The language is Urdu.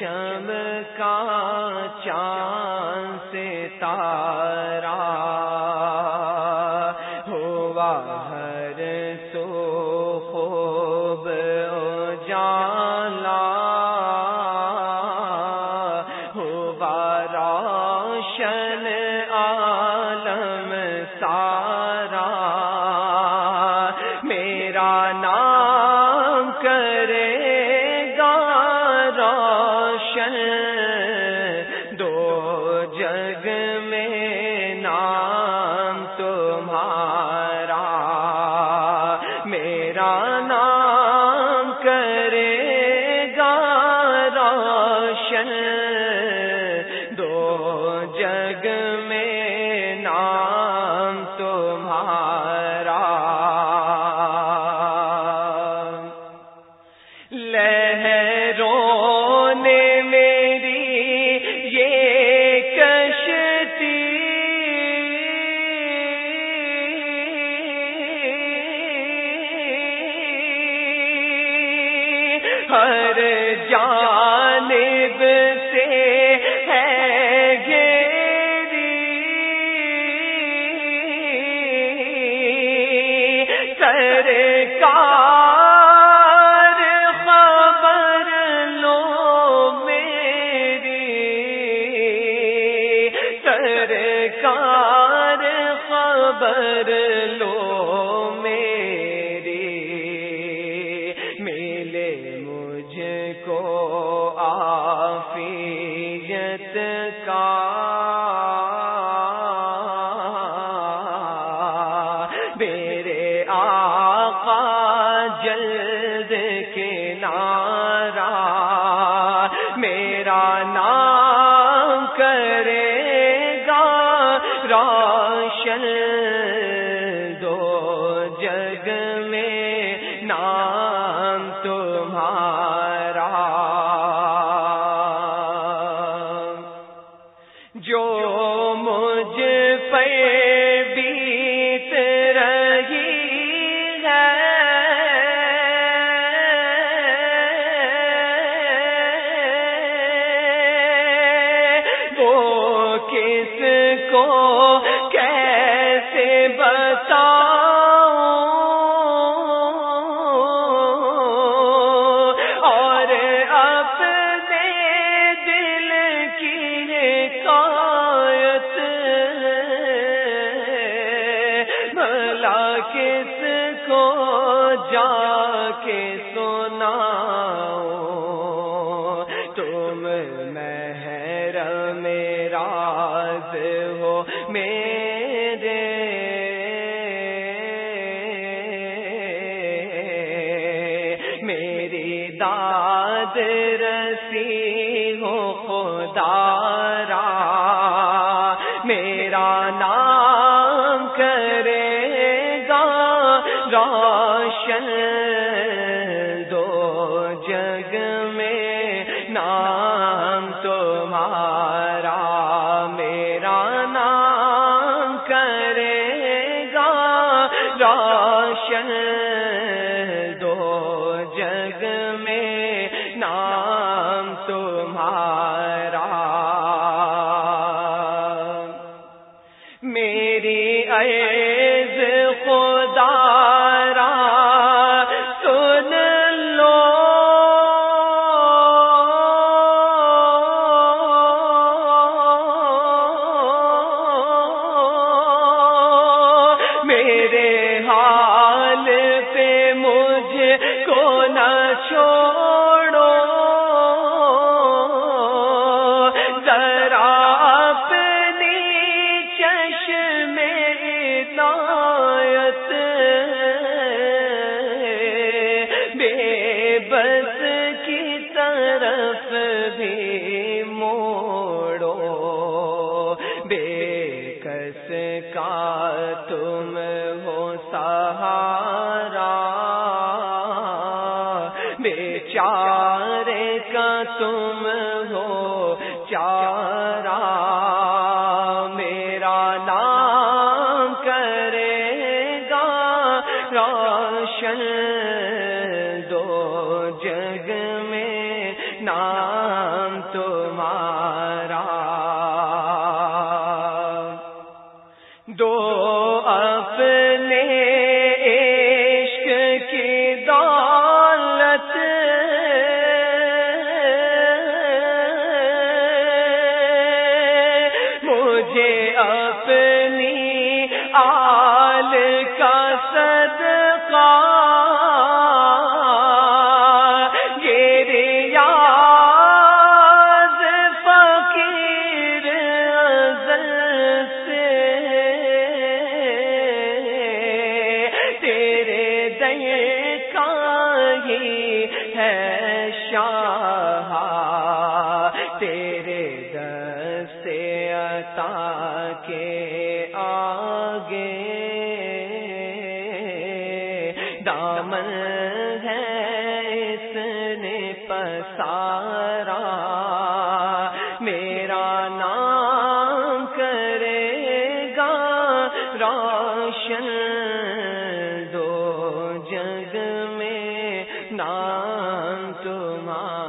اور چمکا چاند سے تارا ہوا ہر سو خوب جالا ہوا روشن عالم سارا میرا نام نام کرے گا روشن۔ دو جگ میں نام تمہارا ہر جانب سے ہے گیری سرکار خبر لو میری۔ سرکار خبر لو روشن بھلا کس کو جا کے سناؤ۔ تم مہر میرا ہو میرے۔ میری داد رسی ہو خدارا میرا نام روشن دو جگ میں نام تمہارا، میرا نام کرے گا۔ روشن دو جگ میں نام تمہارا۔ نہ چھوڑو۔ ذرا اپنی چشم عنایت بے بس کی طرف بھی موڑو۔ بے کس کا تم ہو سہارا روشن دو جگ میں نام تمہارا۔ دو اپنے عشق کی دولت۔ مجھے اپنی آ کے آگے دامن ہے اس نے پسارا، میرا نام کرے گا روشن دو جگ میں، نام تمہارا